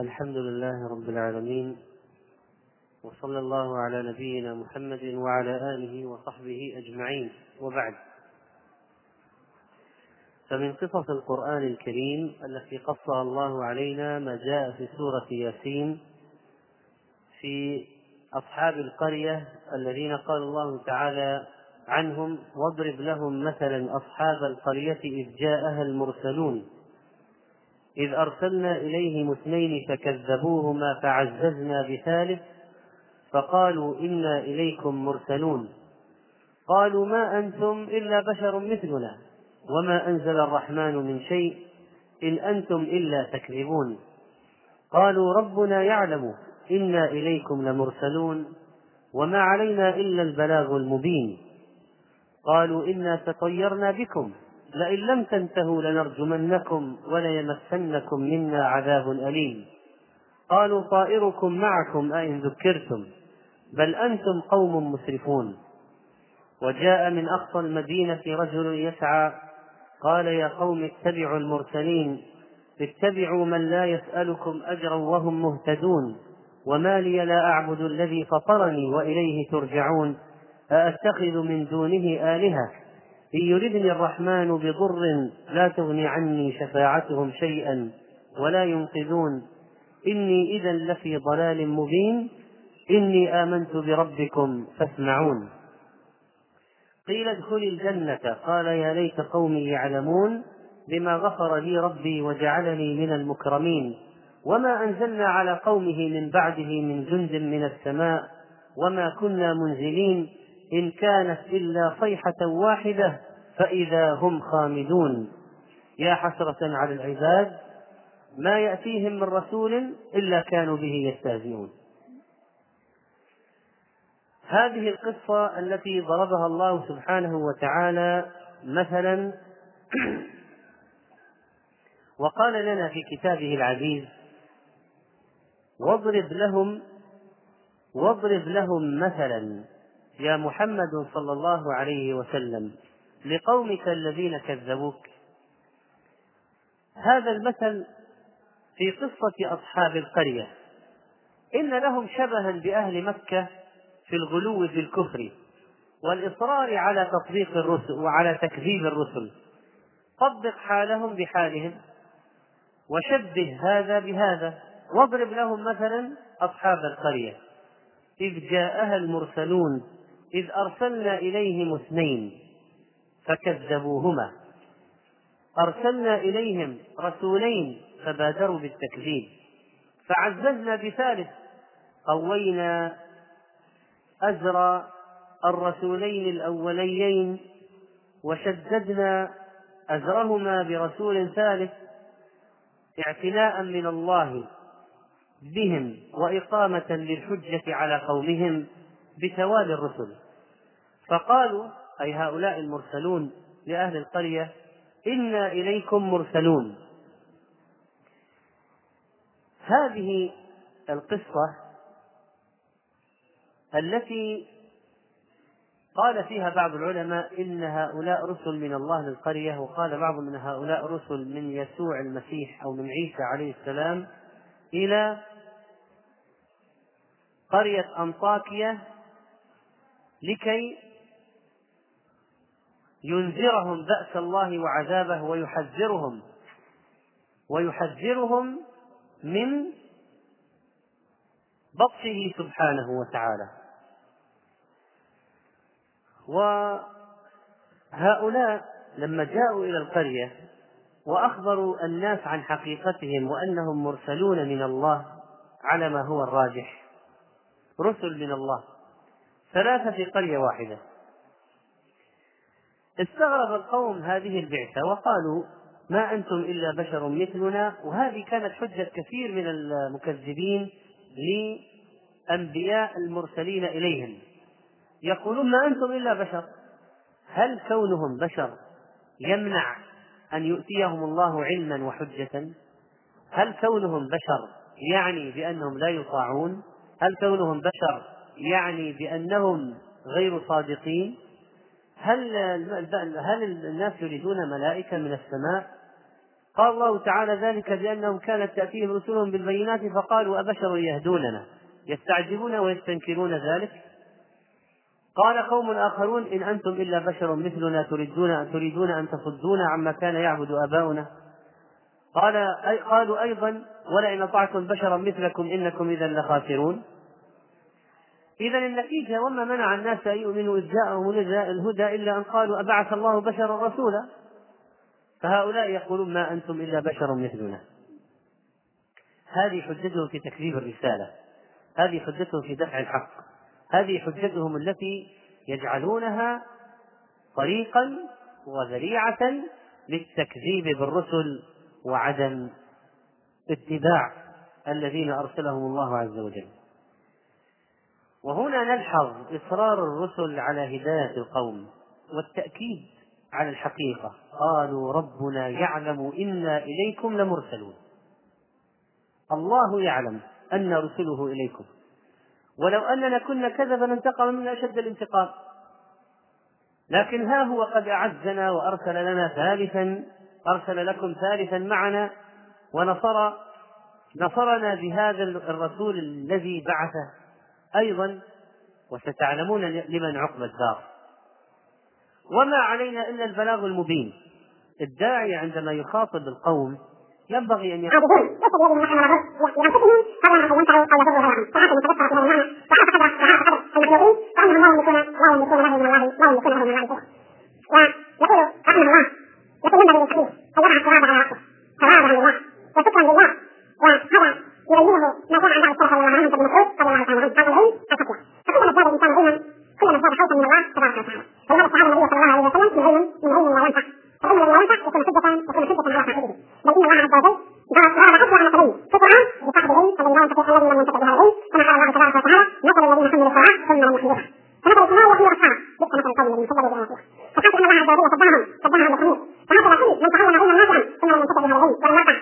الحمد لله رب العالمين وصلى الله على نبينا محمد وعلى آله وصحبه أجمعين. وبعد فمن قصص القرآن الكريم التي قصها الله علينا ما جاء في سورة ياسين في أصحاب القرية الذين قال الله تعالى عنهم واضرب لهم مثلا أصحاب القرية إذ جاءها المرسلون. إذ أرسلنا إليهم اثنين فكذبوهما فعززنا بثالث فقالوا إنا إليكم مرسلون. قالوا ما أنتم إلا بشر مثلنا وما أنزل الرحمن من شيء إن أنتم إلا تكذبون. قالوا ربنا يعلم إنا إليكم لمرسلون وما علينا إلا البلاغ المبين. قالوا إنا تطيرنا بكم لئن لم تنتهوا لنرجمنكم وليمسنكم منا عذاب أليم. قالوا طائركم معكم أئن ذكرتم. بل أنتم قوم مسرفون. وجاء من أقصى المدينة رجل يسعى قال يا قوم اتبعوا المرسلين اتبعوا من لا يسألكم أجرا وهم مهتدون. وما لي لا أعبد الذي فطرني وإليه ترجعون. أأتخذ من دونه آلهة؟ إن يردني الرحمن بضر لا تغني عني شفاعتهم شيئا ولا ينقذون. إني إذا لفي ضلال مبين. إني آمنت بربكم فاسمعون. قيل ادخل الجنة. قال يا ليت قومي يعلمون بما غفر لي ربي وجعلني من المكرمين. وما أنزلنا على قومه من بعده من جند من السماء. وما كنا منزلين. إن كانت إلا صيحة واحدة فإذا هم خامدون. يا حسرة على العباد ما يأتيهم من رسول إلا كانوا به يستهزئون. هذه القصة التي ضربها الله سبحانه وتعالى مثلا وقال لنا في كتابه العزيز واضرب لهم واضرب لهم مثلا. يا محمد صلى الله عليه وسلم لقومك الذين كذبوك. هذا المثل في قصة أصحاب القرية. إن لهم شبها بأهل مكة في الغلو في الكفر والإصرار على تطبيق الرسل وعلى تكذيب الرسل. طبق حالهم بحالهم وشبه هذا بهذا. واضرب لهم مثلا أصحاب القرية. إذ جاءها المرسلون إذ أرسلنا إليهم اثنين فكذبوهما. أرسلنا إليهم رسولين فبادروا بالتكذيب. فعززنا بثالث قوينا أزر الرسولين الأوليين وشددنا أزرهما برسول ثالث اعتناء من الله بهم وإقامة للحجة على قومهم بتوالي الرسل. فقالوا أي هؤلاء المرسلون لأهل القرية إنا إليكم مرسلون. هذه القصة التي قال فيها بعض العلماء إن هؤلاء رسل من الله للقرية وقال بعض من هؤلاء رسل من يسوع المسيح أو من عيسى عليه السلام إلى قرية أنطاكية لكي ينذرهم بأس الله وعذابه ويحذرهم ويحذرهم من بطشه سبحانه وتعالى. وهؤلاء لما جاءوا إلى القرية وأخبروا الناس عن حقيقتهم وأنهم مرسلون من الله على ما هو الراجح رسل من الله ثلاثة في قرية واحدة. استغرب القوم هذه البعثة وقالوا ما أنتم إلا بشر مثلنا وهذه كانت حجة كثير من المكذبين لأنبياء المرسلين إليهم. يقولون ما أنتم إلا بشر. هل كونهم بشر يمنع أن يؤتيهم الله علما وحجة؟ هل كونهم بشر يعني بأنهم لا يطاعون؟ هل كونهم بشر يعني بأنهم غير صادقين؟ هل هل الناس يريدون ملائكة من السماء؟ قال الله تعالى ذلك بأنهم كانت تأتيهم رسلهم بالبينات فقالوا أبشر يهدوننا. يستعجلون ويستنكرون ذلك؟ قال قوم آخرون إن أنتم إلا بشر مثلنا تريدون أن تريدون أن تصدونا عما كان يعبد آباؤنا؟ قال قالوا أيضا ولئن أطعتم بشرا مثلكم إنكم إذا لخاسرون. إذا النتيجة وما منع الناس أن يؤمنوا إذ جاءهم الهدى إلا أن قالوا أبعث الله بشرا رسولا. فهؤلاء يقولون ما أنتم إلا بشر مثلنا. هذه حجتهم في تكذيب الرسالة. هذه حجتهم في دفع الحق. هذه حجتهم التي يجعلونها طريقا وذريعة للتكذيب بالرسل وعدم اتباع الذين أرسلهم الله عز وجل. وهنا نلحظ إصرار الرسل على هداية القوم والتأكيد على الحقيقة. قالوا ربنا يعلم إنا إليكم لمرسلون. الله يعلم أن رسله إليكم. ولو أننا كنا كذبا انتقم من أشد الانتقام. لكن ها هو قد أعزنا وأرسل لنا ثالثا أرسل لكم ثالثا معنا ونصر نصرنا بهذا الرسول الذي بعثه. أيضا وستعلمون لمن عقب الدار. وما علينا إلا البلاغ المبين. الداعي عندما يخاطب القوم ينبغي أن يقول يبينه ما جاء عن بعض السلف رضي الله عنهم كابن مسعود رضي الله تعالى عنه هذا العلم الفتوى فكلما زاد الانسان علما كلما زاد خوفا من الله تبارك وتعالى ولهذا استعاذ النبي صلى الله عليه وسلم من علم من علم لا ينفع فالعلم الذي لا ينفع يكون حجة يكون حجة على صاحبه بل ان الله عز وجل ضرب حجة على سبيل في القرآن بصاحب العلم الذي لا ينتفع الذي لم ينتفع بهذا العلم كما قال الله تبارك وتعالى مثل الذين حملوا التوراة ثم لم يحملوها فمثل الكفار يحمل الصاع ليس مثل القوم الذين كذبوا بآياتنا فحتى ان الله عز وجل شبههم شبههم بالخمير فهكذا كل من تعلم علما نافعا ثم لم ينتفع بهذا العلم ولم ينفع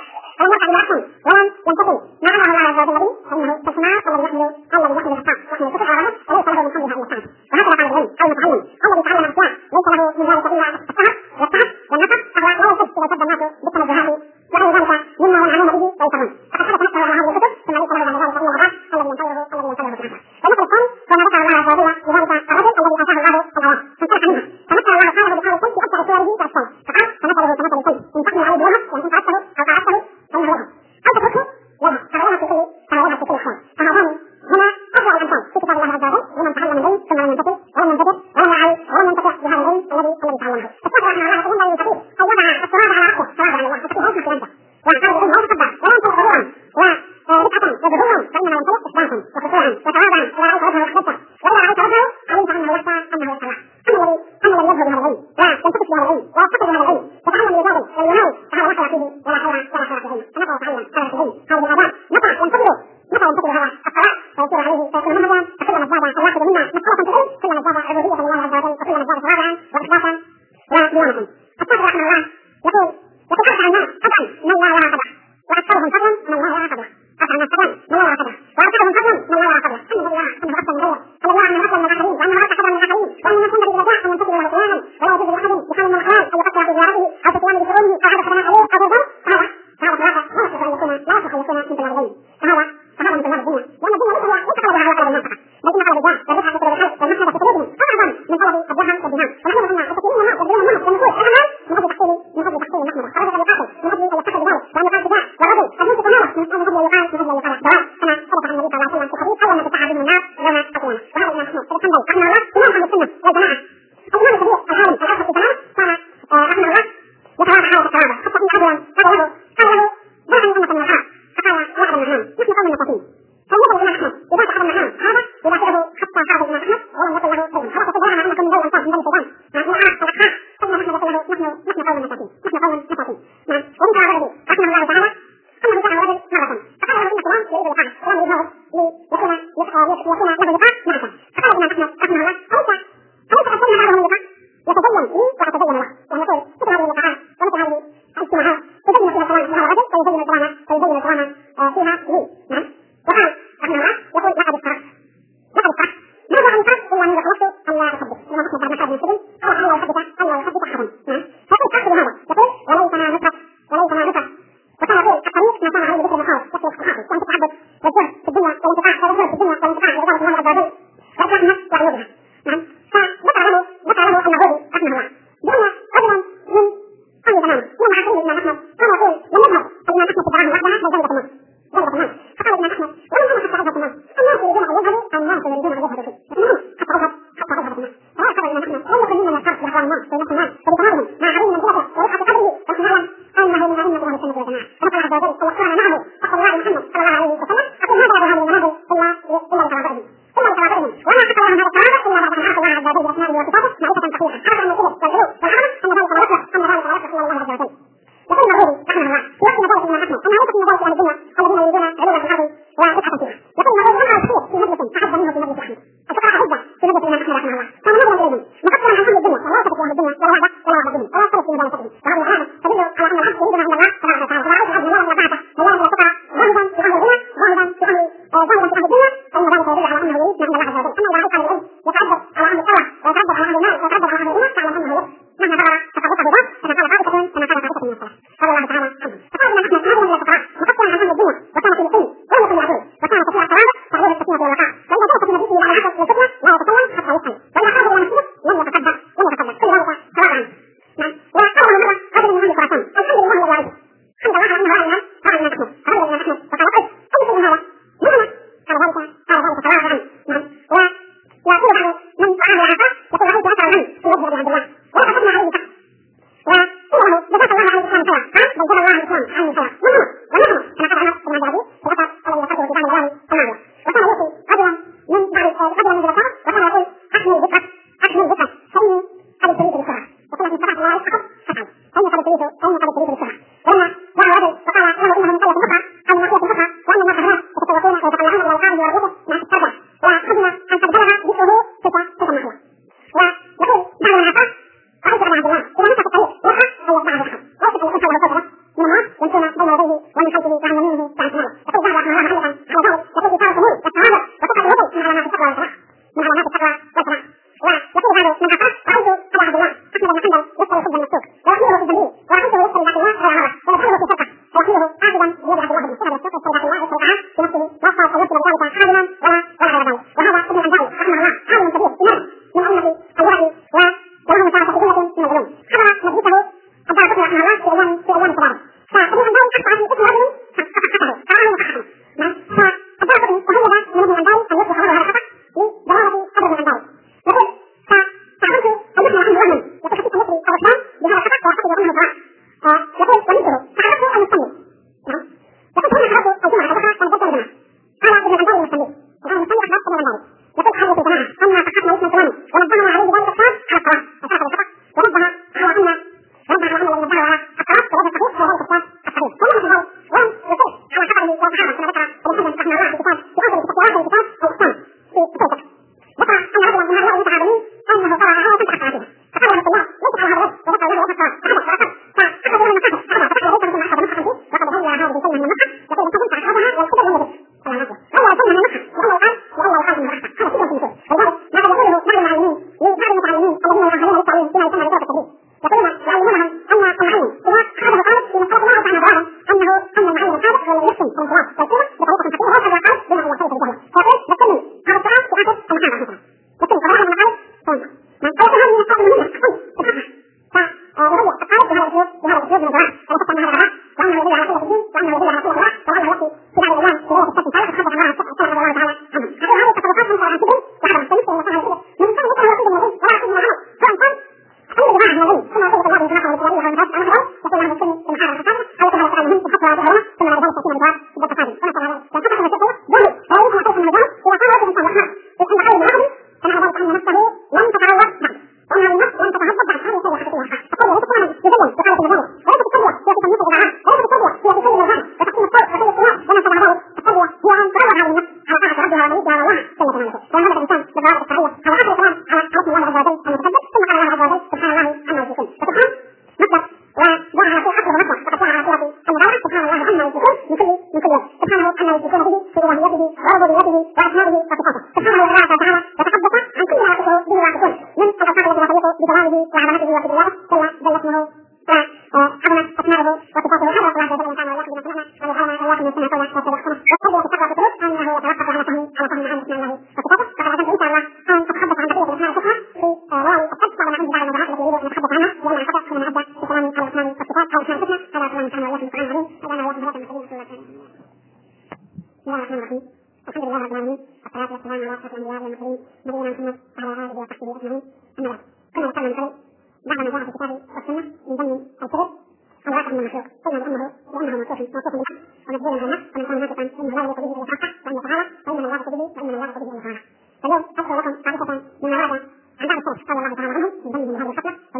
ಸಂಪರ್ಕ ಮಾಡಿಕೊಂಡು ನಿಮ್ಮ ಎಲ್ಲರ ಅಂದಾಜು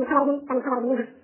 ಸೋಲ್ ಅವೆಲ್ಲ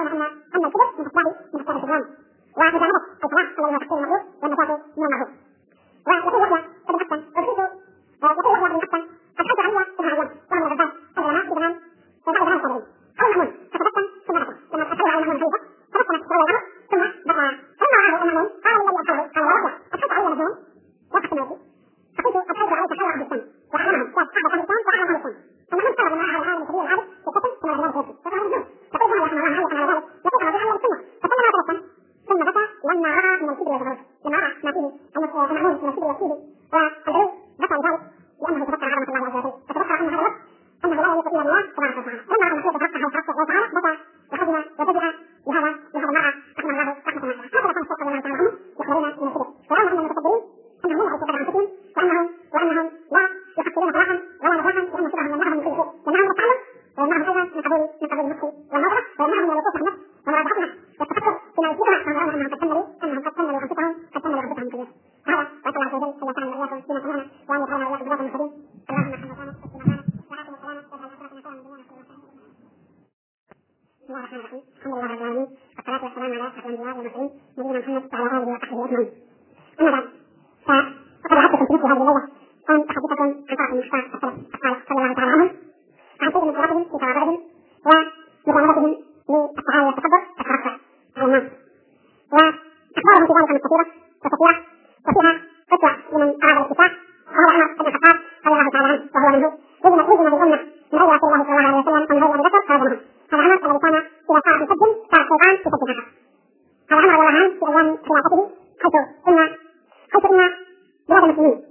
ஆகணும் بسم الله الرحمن الرحيم الحمد لله رب العالمين والصلاة والسلام على أشرف الأنبياء والمرسلين نبينا محمد وعلى آله وصحبه أجمعين أما بعد فقد هذه الليلة كان تحدثكم عن طرف المختار السلف الصالح صلى الله تعالى عليه عن سيد انطلاقهم في تواضعهم ومجانبتهم على الناس وأخبارهم في ذلك كثيرة وكثيرة وفيها فتوى لمن أراد الاتساع وهو عمر بن الخطاب رضي الله تعالى عنه وهو منهوج وزن وزن بالأمة من غير رسول الله صلى الله عليه وسلم ومن غير أبي بكر هذا الجماعة قال عمر في أيام خلافته حيث إن حيث إن بلاد المسلمين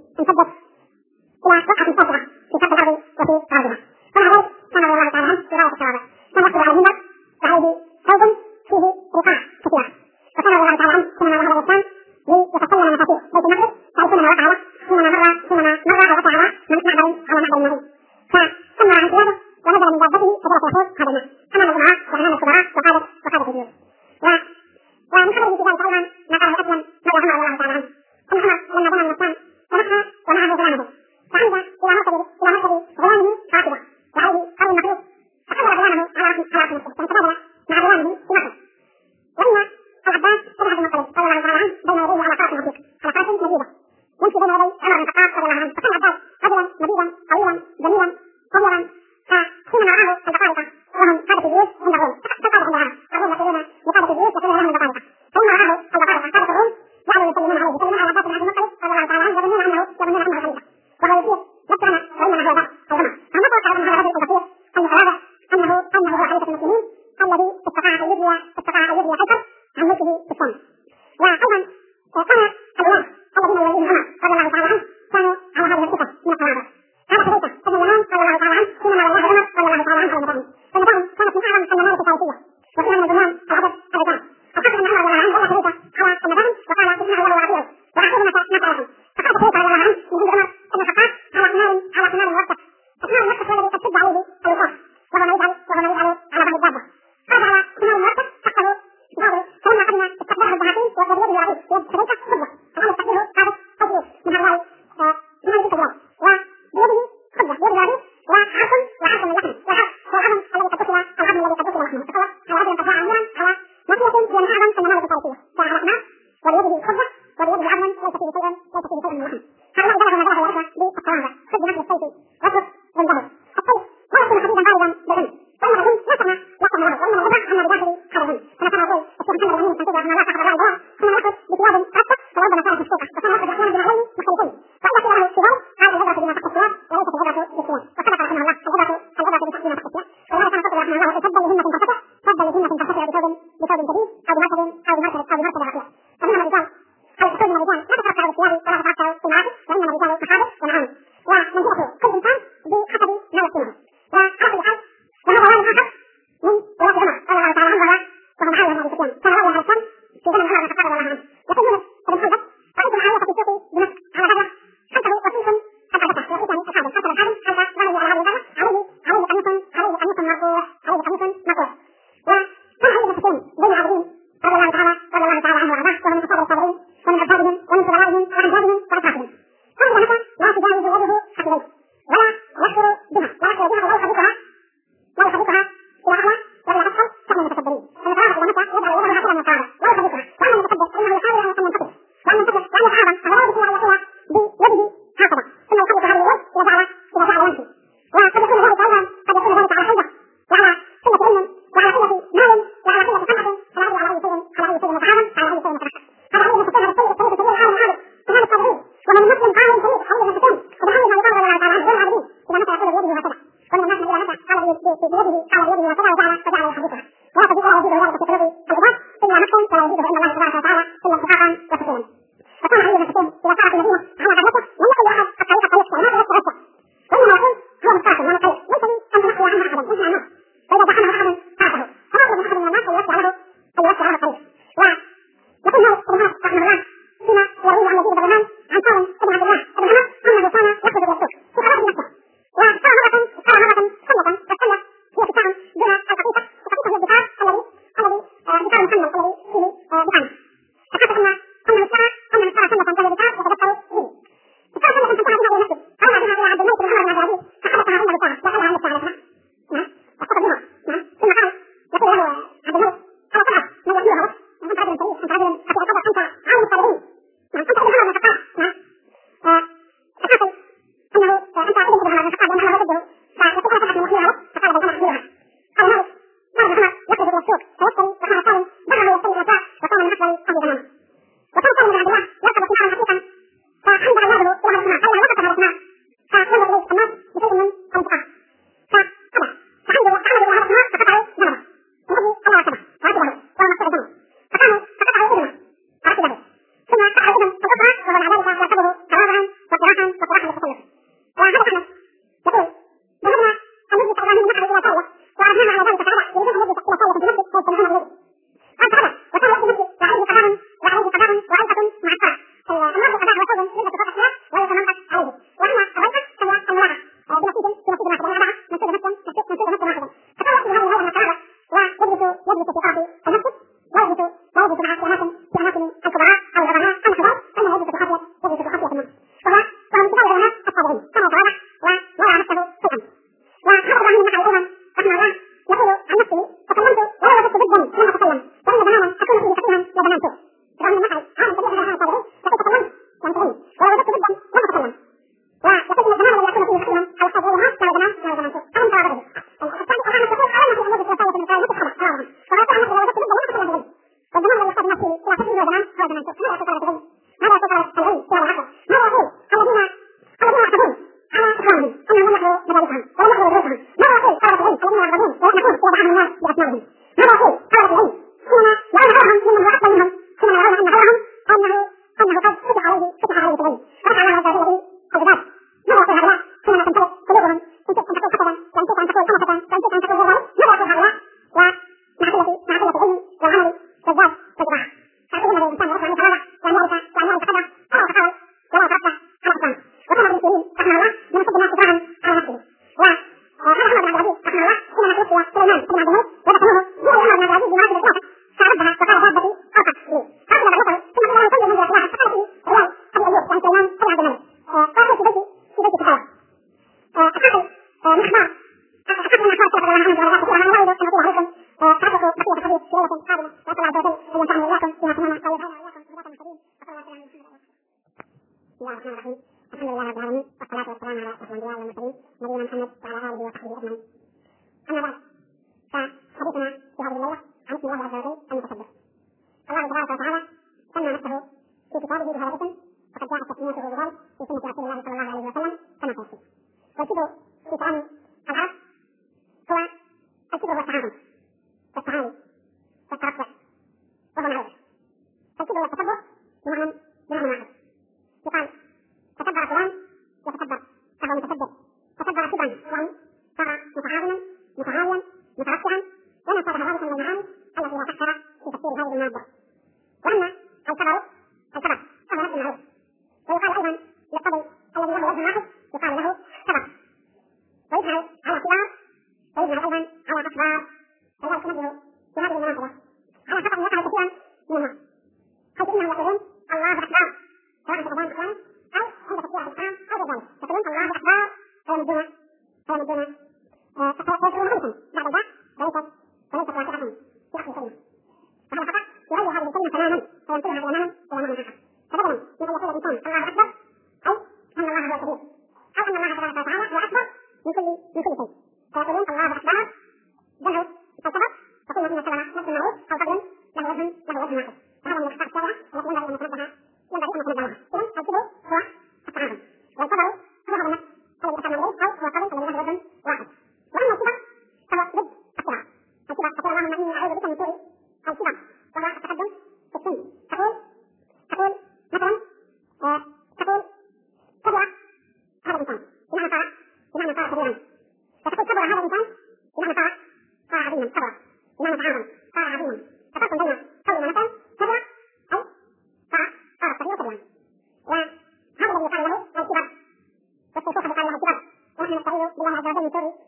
نستعيذ بالله عز وجل